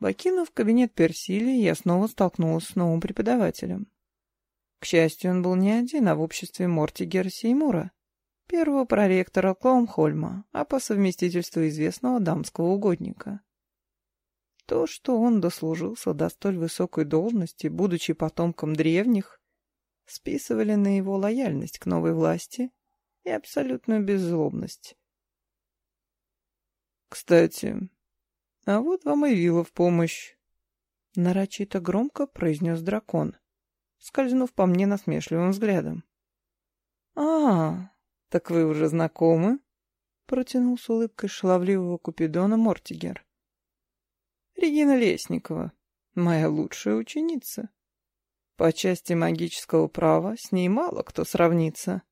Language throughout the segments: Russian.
Покинув кабинет Персили, я снова столкнулась с новым преподавателем. К счастью, он был не один, а в обществе Мортигера Сеймура, первого проректора Клоумхольма, а по совместительству известного дамского угодника. То, что он дослужился до столь высокой должности, будучи потомком древних, списывали на его лояльность к новой власти и абсолютную беззлобность. «Кстати, а вот вам и вилла в помощь», — нарочито громко произнес дракон, скользнув по мне насмешливым взглядом. «А, так вы уже знакомы?» — протянул с улыбкой шаловливого Купидона Мортигер. «Регина Лесникова, моя лучшая ученица. По части магического права с ней мало кто сравнится».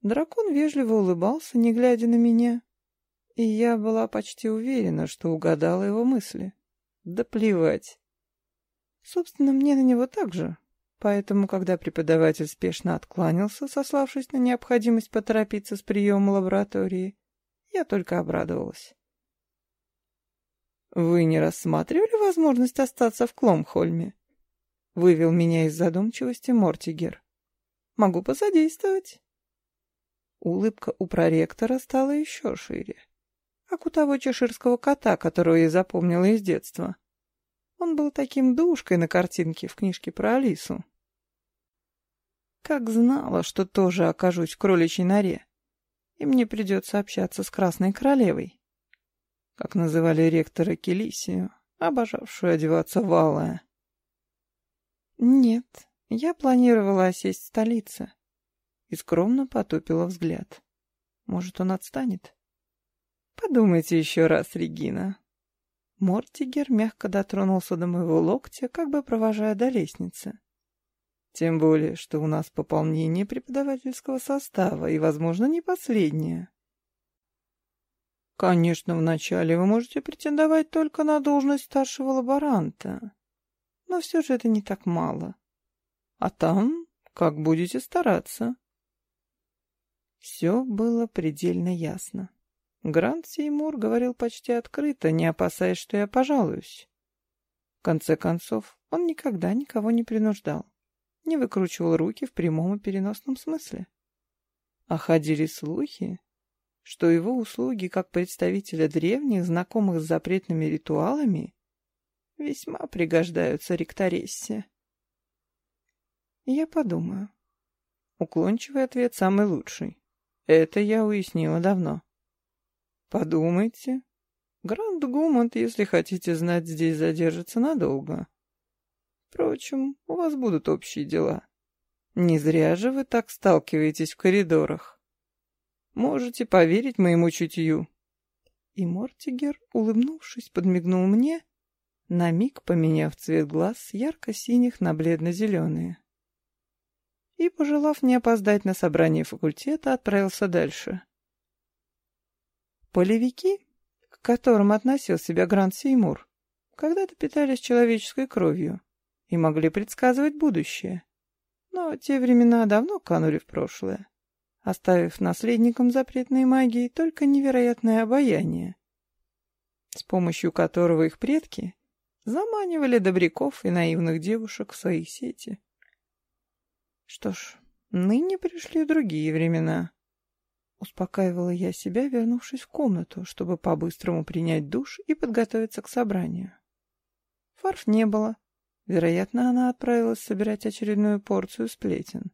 Дракон вежливо улыбался, не глядя на меня, и я была почти уверена, что угадала его мысли. Да плевать. Собственно, мне на него так же. Поэтому, когда преподаватель спешно откланялся, сославшись на необходимость поторопиться с приемом лаборатории, я только обрадовалась. «Вы не рассматривали возможность остаться в Кломхольме?» — вывел меня из задумчивости Мортигер. «Могу посодействовать». Улыбка у проректора стала еще шире как у того чеширского кота, которого я запомнила из детства. Он был таким душкой на картинке в книжке про Алису. Как знала, что тоже окажусь в кроличьей норе, и мне придется общаться с Красной Королевой, как называли ректора Келисию, обожавшую одеваться в алое. Нет, я планировала осесть в столице и скромно потупила взгляд. Может, он отстанет? Подумайте еще раз, Регина. Мортигер мягко дотронулся до моего локтя, как бы провожая до лестницы. Тем более, что у нас пополнение преподавательского состава и, возможно, не последнее. Конечно, вначале вы можете претендовать только на должность старшего лаборанта, но все же это не так мало. А там, как будете стараться. Все было предельно ясно. Грант Сеймур говорил почти открыто, не опасаясь, что я пожалуюсь. В конце концов, он никогда никого не принуждал, не выкручивал руки в прямом и переносном смысле. А ходили слухи, что его услуги как представителя древних, знакомых с запретными ритуалами, весьма пригождаются ректорессе. Я подумаю. Уклончивый ответ самый лучший. Это я уяснила давно. Подумайте. Гранд Гумонт, если хотите знать, здесь задержится надолго. Впрочем, у вас будут общие дела. Не зря же вы так сталкиваетесь в коридорах. Можете поверить моему чутью. И Мортигер, улыбнувшись, подмигнул мне, на миг поменяв цвет глаз ярко-синих на бледно-зеленые. И, пожелав не опоздать на собрание факультета, отправился дальше. Полевики, к которым относил себя Грант Сеймур, когда-то питались человеческой кровью и могли предсказывать будущее. Но те времена давно канули в прошлое, оставив наследникам запретной магии только невероятное обаяние, с помощью которого их предки заманивали добряков и наивных девушек в свои сети. Что ж, ныне пришли другие времена. Успокаивала я себя, вернувшись в комнату, чтобы по-быстрому принять душ и подготовиться к собранию. Фарф не было. Вероятно, она отправилась собирать очередную порцию сплетен.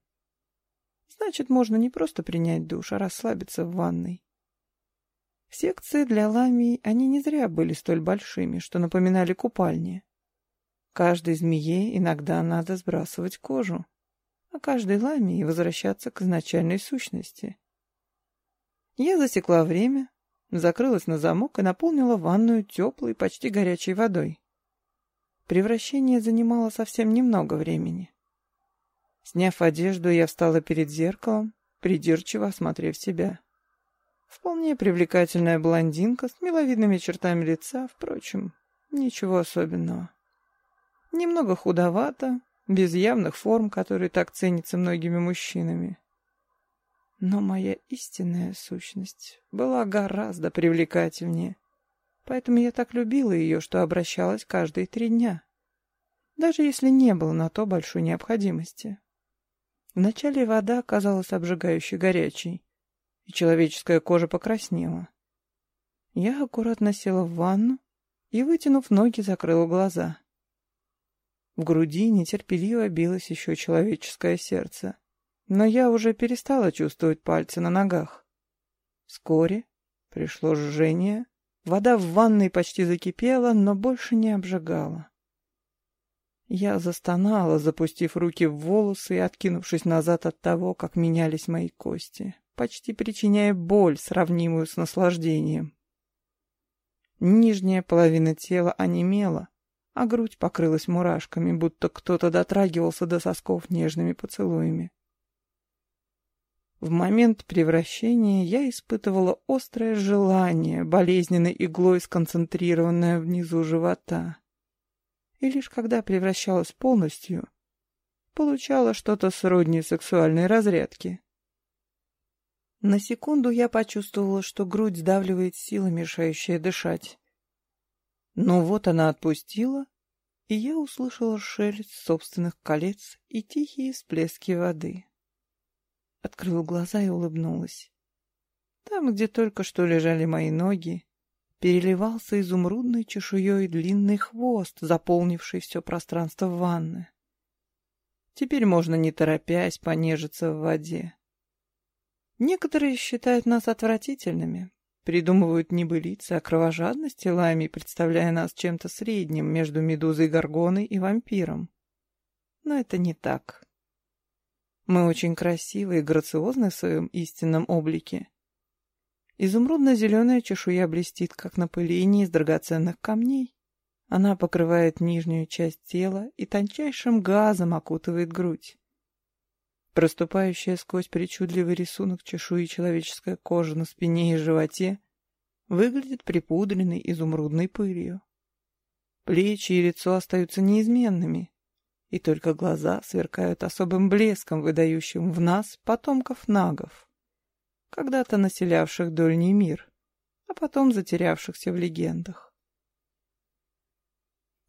Значит, можно не просто принять душ, а расслабиться в ванной. Секции для ламий, они не зря были столь большими, что напоминали купальни. Каждой змее иногда надо сбрасывать кожу, а каждой ламии возвращаться к изначальной сущности — я засекла время, закрылась на замок и наполнила ванную теплой, почти горячей водой. Превращение занимало совсем немного времени. Сняв одежду, я встала перед зеркалом, придирчиво осмотрев себя. Вполне привлекательная блондинка с миловидными чертами лица, впрочем, ничего особенного. Немного худовато, без явных форм, которые так ценятся многими мужчинами. Но моя истинная сущность была гораздо привлекательнее. Поэтому я так любила ее, что обращалась каждые три дня. Даже если не было на то большой необходимости. Вначале вода казалась обжигающе горячей, и человеческая кожа покраснела. Я аккуратно села в ванну и, вытянув ноги, закрыла глаза. В груди нетерпеливо билось еще человеческое сердце, но я уже перестала чувствовать пальцы на ногах. Вскоре пришло жжение, вода в ванной почти закипела, но больше не обжигала. Я застонала, запустив руки в волосы и откинувшись назад от того, как менялись мои кости, почти причиняя боль, сравнимую с наслаждением. Нижняя половина тела онемела, а грудь покрылась мурашками, будто кто-то дотрагивался до сосков нежными поцелуями. В момент превращения я испытывала острое желание, болезненной иглой сконцентрированное внизу живота и лишь когда превращалась полностью, получала что-то сродни сексуальной разрядки. На секунду я почувствовала, что грудь сдавливает сила, мешающая дышать. Но вот она отпустила, и я услышала шелест собственных колец и тихие всплески воды. Открыла глаза и улыбнулась. Там, где только что лежали мои ноги, переливался изумрудной чешуей длинный хвост, заполнивший все пространство ванны. Теперь можно, не торопясь, понежиться в воде. Некоторые считают нас отвратительными, придумывают небылицы о кровожадности лами, представляя нас чем-то средним между медузой Горгоной и вампиром. Но это не так. Мы очень красивы и грациозны в своем истинном облике. Изумрудно-зеленая чешуя блестит, как напыление из драгоценных камней. Она покрывает нижнюю часть тела и тончайшим газом окутывает грудь. Проступающая сквозь причудливый рисунок чешуи человеческая кожа на спине и животе выглядит припудренной изумрудной пылью. Плечи и лицо остаются неизменными, и только глаза сверкают особым блеском, выдающим в нас потомков нагов когда-то населявших дольний мир, а потом затерявшихся в легендах.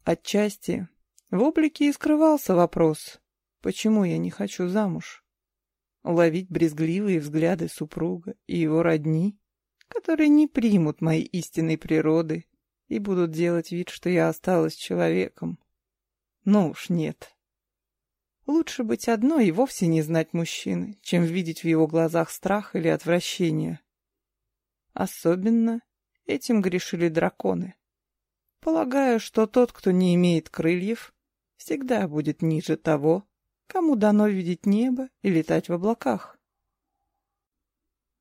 Отчасти в облике и скрывался вопрос, почему я не хочу замуж. Ловить брезгливые взгляды супруга и его родни, которые не примут моей истинной природы и будут делать вид, что я осталась человеком. Ну уж нет. Лучше быть одной и вовсе не знать мужчины, чем видеть в его глазах страх или отвращение. Особенно этим грешили драконы. Полагаю, что тот, кто не имеет крыльев, всегда будет ниже того, кому дано видеть небо и летать в облаках.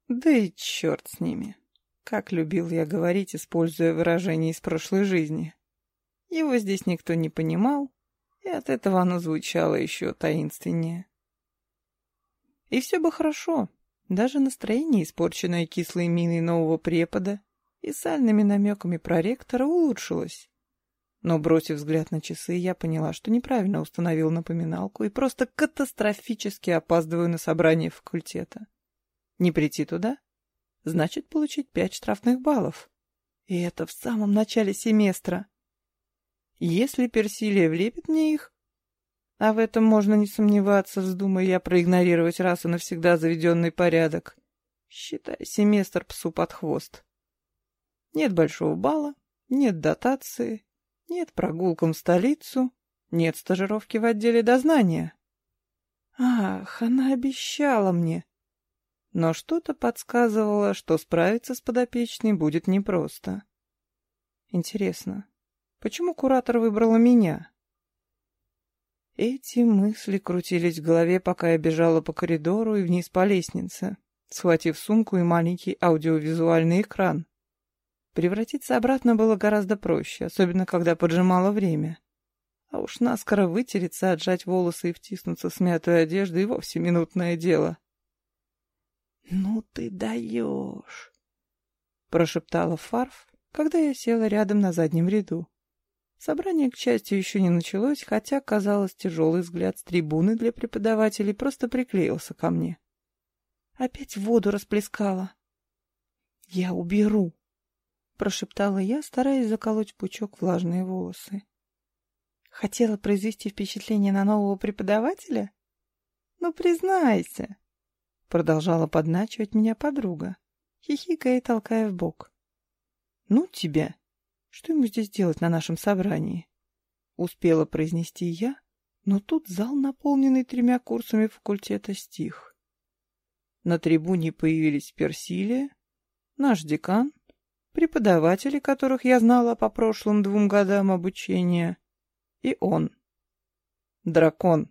Да и черт с ними. Как любил я говорить, используя выражение из прошлой жизни. Его здесь никто не понимал, и от этого оно звучало еще таинственнее. И все бы хорошо, даже настроение, испорченное кислой миной нового препода и сальными намеками проректора, улучшилось. Но, бросив взгляд на часы, я поняла, что неправильно установил напоминалку и просто катастрофически опаздываю на собрание факультета. Не прийти туда — значит получить пять штрафных баллов. И это в самом начале семестра. Если Персилия влепит мне их, а в этом можно не сомневаться, вздумая я проигнорировать раз и навсегда заведенный порядок, считай семестр псу под хвост. Нет большого балла, нет дотации, нет прогулкам в столицу, нет стажировки в отделе дознания. Ах, она обещала мне. Но что-то подсказывало, что справиться с подопечной будет непросто. Интересно, Почему куратор выбрала меня? Эти мысли крутились в голове, пока я бежала по коридору и вниз по лестнице, схватив сумку и маленький аудиовизуальный экран. Превратиться обратно было гораздо проще, особенно когда поджимало время. А уж наскоро вытереться, отжать волосы и втиснуться в смятую одежду и вовсе минутное дело. «Ну ты даешь!» — прошептала Фарф, когда я села рядом на заднем ряду. Собрание, к счастью, еще не началось, хотя, казалось, тяжелый взгляд с трибуны для преподавателей просто приклеился ко мне. Опять воду расплескала. Я уберу. прошептала я, стараясь заколоть пучок влажные волосы. Хотела произвести впечатление на нового преподавателя? Ну, признайся. Продолжала подначивать меня подруга, хихикая и толкая в бок. Ну тебя! Что ему здесь делать на нашем собрании? Успела произнести я, но тут зал, наполненный тремя курсами факультета, стих. На трибуне появились Персилия, наш декан, преподаватели, которых я знала по прошлым двум годам обучения, и он. Дракон.